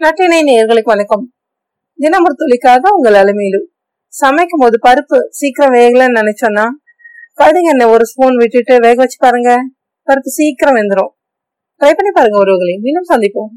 நட்டினை நேர்களுக்கு வணக்கம். தினமொரு துளிக்காக உங்கள் அலுமையிலும் சமைக்கும் போது பருப்பு சீக்கிரம் வேகலன்னு நினைச்சோன்னா கடுகு எண்ணெய் ஒரு ஸ்பூன் விட்டுட்டு வேக வச்சு பாருங்க. பருப்பு சீக்கிரம் வெந்துடும் ட்ரை பண்ணி பாருங்க ஒருவர்களே மீண்டும் சந்திப்போம்.